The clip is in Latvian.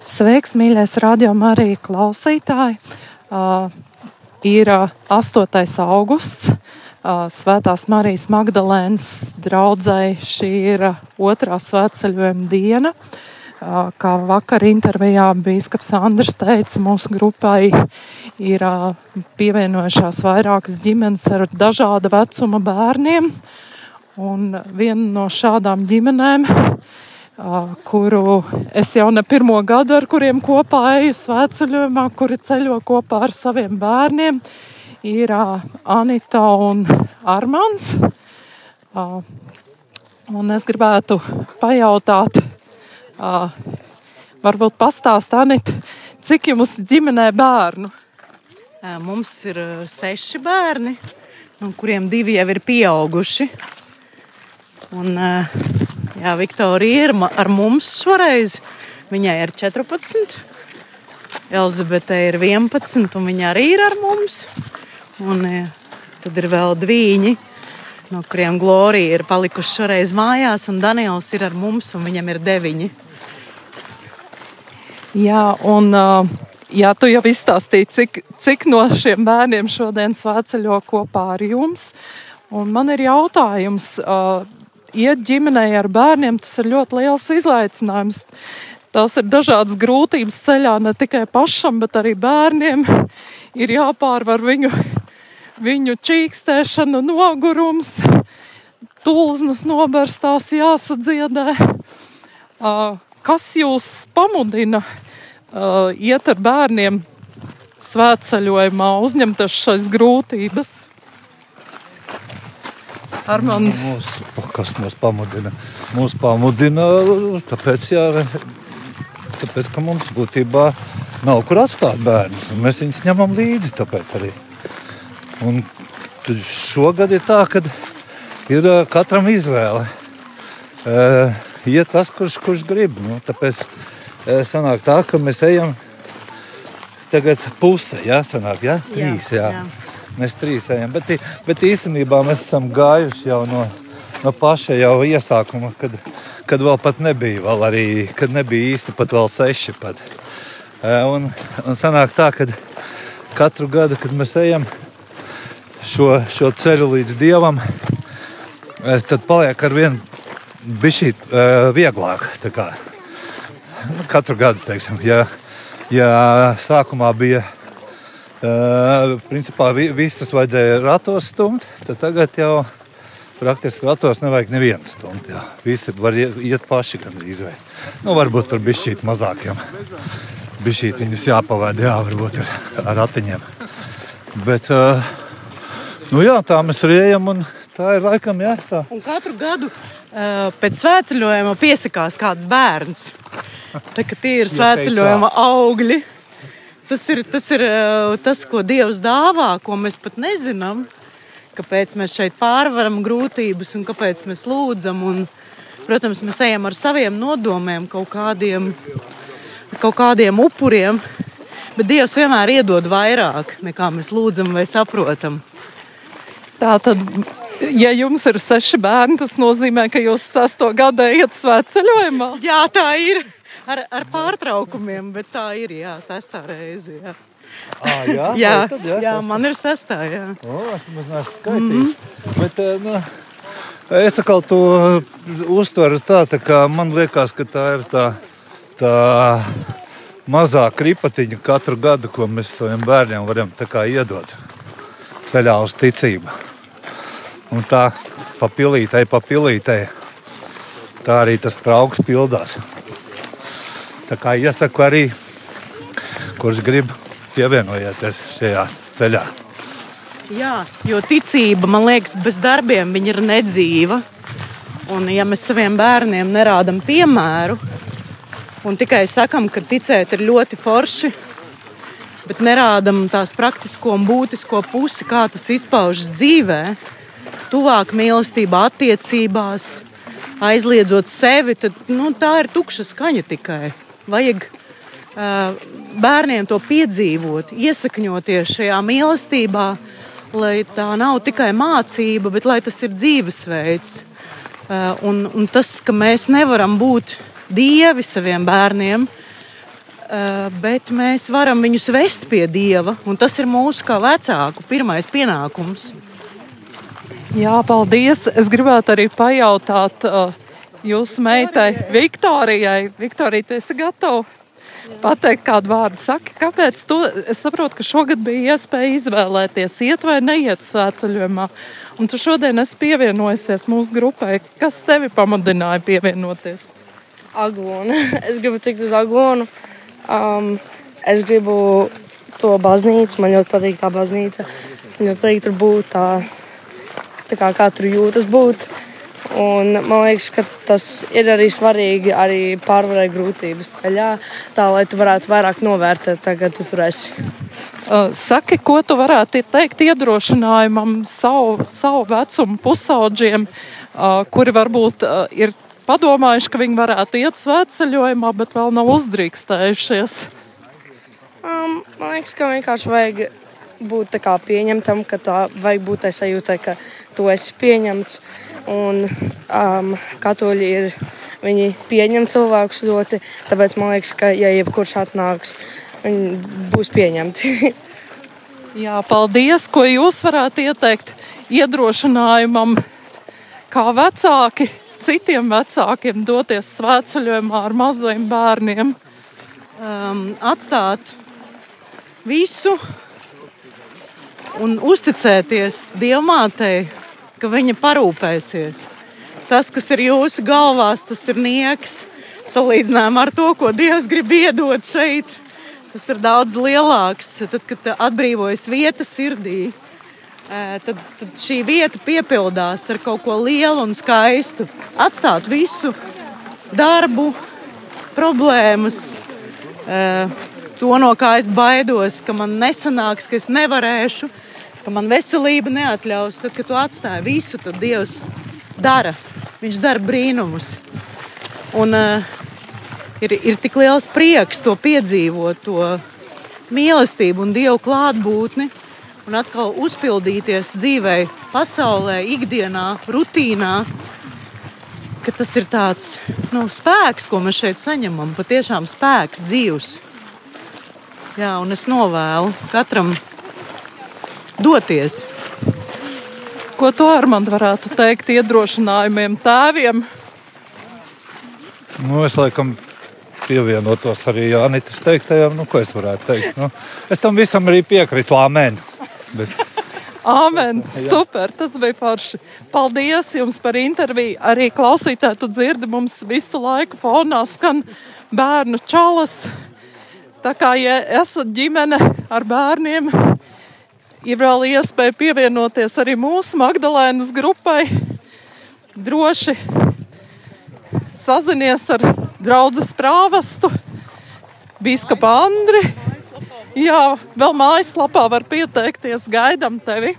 Sveiks, mīļais radio Marija klausītāji! Uh, ir uh, 8. augusts. Uh, Svētās Marijas Magdalēnas draudzēji šī ir uh, otrā svētceļojuma diena. Uh, kā vakar intervijā bīskaps Andrs teica, mūsu grupai ir uh, pievienojušās vairākas ģimenes ar dažāda vecuma bērniem. Un viena no šādām ģimenēm kuru es jau ne pirmo gadu ar kuriem kopā eju svētceļojumā, kuri ceļo kopā ar saviem bērniem, ir Anita un Armans. Un es gribētu pajautāt, varbūt pastāst, Anita, cik jums ģimenē bērnu? Mums ir seši bērni, no kuriem divi jau ir pieauguši. Un, uh, Jā, Viktorija ir ar mums šoreiz. Viņai ir 14, Elizabete ir 11, un viņa arī ir ar mums. Un e, tad ir vēl divi, no kuriem Glorija ir palikusi šoreiz mājās, un Daniels ir ar mums, un viņam ir 9. Jā, un uh, jā, tu jau izstāstīji, cik, cik no šiem bērniem šodien svētceļo kopā ar jums. Un man ir jautājums, uh, iet ģimenei ar bērniem, tas ir ļoti liels izaicinājums. Tās ir dažādas grūtības ceļā ne tikai pašam, bet arī bērniem. Ir jāpārvar viņu, viņu čīkstēšana, nogurums, tulznas noberstās jāsadziedē. Kas jūs pamudina iet ar bērniem svētceļojumā, uzņemties šīs grūtības? ar mani. Mūs, kas mūs pamudina? Mūs pamudina, tāpēc, jā, tāpēc ka mums būtībā nav kur atstāt bērnus. Mēs viņus ņemam līdzi. Un šogad ir tā, ka ir katram izvēle. Uh, iet tas, kurš, kurš grib. Nu, tāpēc uh, sanāk tā, ka mēs ejam tagad puse, jā, sanāk, jā, trīs, jā. jā. Mēs trīs ejam. Bet, bet īstenībā mēs esam gājuši jau no, no paša jau iesākuma, kad, kad vēl pat nebija, vēl arī, kad nebija īsti pat vēl seši. Pat. Un, un sanāk tā, ka katru gadu, kad mēs ejam šo, šo ceļu līdz dievam, tad paliek ar vienu bišķi uh, vieglāk. Nu, katru gadu, teiksim, ja, ja sākumā bija principā vi, visas vajadzēja ratos stumt, tad tagad jau praktiski ratos nevajag nevienu stundu. Jā. Visi var iet, iet paši gandrīz vai. Nu, varbūt par bišķīt mazākiem. Bišķīt viņus jāpavaida, jā, varbūt ar, ar ratiņiem. Bet, uh, nu jā, tā mēs arī ejam un tā ir laikam, jā, tā. Un katru gadu uh, pēc svētceļojuma piesakās kāds bērns. Tā kā tie ir svētceļojuma augļi. Tas ir, tas ir eh, tas, ko Dievs dāvā, ko mēs pat nezinām. Kāpēc mēs šeit pārvaram grūtības un kāpēc mēs lūdzam. Un, protams, mēs ejam ar saviem nodomiem, kaut kādiem, kaut kādiem upuriem. Bet Dievs vienmēr iedod vairāk nekā mēs lūdzam vai saprotam. Tā tad, ja jums ir seši bērni, tas nozīmē, ka jūs sesto gadu ejat svētceļojumā? Jā, tā ir ar, ar pārtraukumiem, bet tā ir jā, sestā reize. Jā. À, jā, jā, tad, jā, jā man ir sestā. Jā. O, es neesmu skaitījis. Mm. Bet, nu, es atkal to uztveru tā, tā kā man liekas, ka tā ir tā, tā mazā kripatiņa katru gadu, ko mēs saviem bērniem varam iedot ceļā uz ticību. Un tā papilītei, papilītei, tā arī tas trauks pildās. Tā kā iesaku arī, kurš grib pievienoties šajā ceļā. Jā, jo ticība, man liekas, bez darbiem ir nedzīva. Un, ja mēs saviem bērniem nerādām piemēru un tikai sakām, ka ticēt ir ļoti forši, bet nerādām tās praktisko un būtisko pusi, kā tas izpaužas dzīvē, tuvāk mīlestībā, attiecībās, aizliedzot sevi, tad nu, tā ir tukša skaņa tikai vajag uh, bērniem to piedzīvot, iesakņoties šajā mīlestībā, lai tā nav tikai mācība, bet lai tas ir dzīvesveids. Uh, un, un tas, ka mēs nevaram būt dievi saviem bērniem, bet mēs varam viņus vest pie Dieva, un tas ir mūsu kā vecāku pirmais pienākums. Jā, paldies. Es gribētu arī pajautāt uh, jūsu meitai Viktorijai. Viktorija, tu esi gatava pateikt kādu vārdu? Saki, kāpēc tu? Es saprotu, ka šogad bija iespēja izvēlēties, iet vai neiet svētceļojumā. Un tu šodien esi pievienojusies mūsu grupai. Kas tevi pamudināja pievienoties? Aglonu. es gribu tikt uz Aglonu. Um, es gribu to baznīcu. Man ļoti patīk tā baznīca. Man ļoti patīk tur būt. Tā, tā kā, kā tur jūtas būt. Un man liekas, ka tas ir arī svarīgi arī pārvarēt grūtības ceļā, tā lai tu varētu vairāk novērtēt, tagad tu tur esi. Uh, saki, ko tu varētu teikt iedrošinājumam savu, savu vecumu pusaudžiem, uh, kuri varbūt uh, ir padomājuši, ka viņi varētu iet svētceļojumā, bet vēl nav uzdrīkstējušies? Um, man liekas, ka vienkārši vajag būt pieņemtam, ka tā vajag būt tai sajūtai, ka tu esi pieņemts. Un um, katoļi ir viņi pieņem cilvēkus ļoti, tāpēc man liekas, ka ja jebkurš atnāks, viņi būs pieņemti. Jā, paldies, ko jūs varētu ieteikt iedrošinājumam, kā vecāki citiem vecākiem doties svētceļojumā ar mazajiem bērniem? Um, atstāt visu un uzticēties Dievmātei, ka viņa parūpēsies. Tas, kas ir jūsu galvās, tas ir nieks. Salīdzinājumā ar to, ko Dievs grib iedot šeit, tas ir daudz lielāks. Tad, kad atbrīvojas vieta sirdī, tad, tad šī vieta piepildās ar kaut ko lielu un skaistu. Atstāt visu darbu, problēmas, to, no kā es baidos, ka man nesanāks, ka es nevarēšu ka man veselība neatļaus. Tad, kad tu atstāji visu, tad Dievs dara. Viņš dara brīnumus. Un uh, ir, ir tik liels prieks to piedzīvot, to mīlestību un Dievu klātbūtni. Un atkal uzpildīties dzīvē, pasaulē, ikdienā, rutīnā. Tas ir tāds nu, spēks, ko mēs šeit saņemam. Patiešām spēks, dzīves. Jā, un es novēlu katram doties. Ko tu Armand varētu teikt iedrošinājumiem tēviem? Nu, es laikam pievienotos arī Jānis teiktajam, nu, ko es varētu teikt. Nu, es tam visam arī piekrītu. Amen! Bet... Amen! Super! Tas bija forši. Paldies jums par interviju. Arī klausītāji, tu dzirdi, mums visu laiku fonā skan bērnu čalas. Tā kā ja esat ģimene ar bērniem, ir vēl iespēja pievienoties arī mūsu Magdalēnas grupai. Droši sazinies ar draugu prāvestu, biskupu Andri. Jā, vēl mājaslapā var pieteikties, gaidām tevi!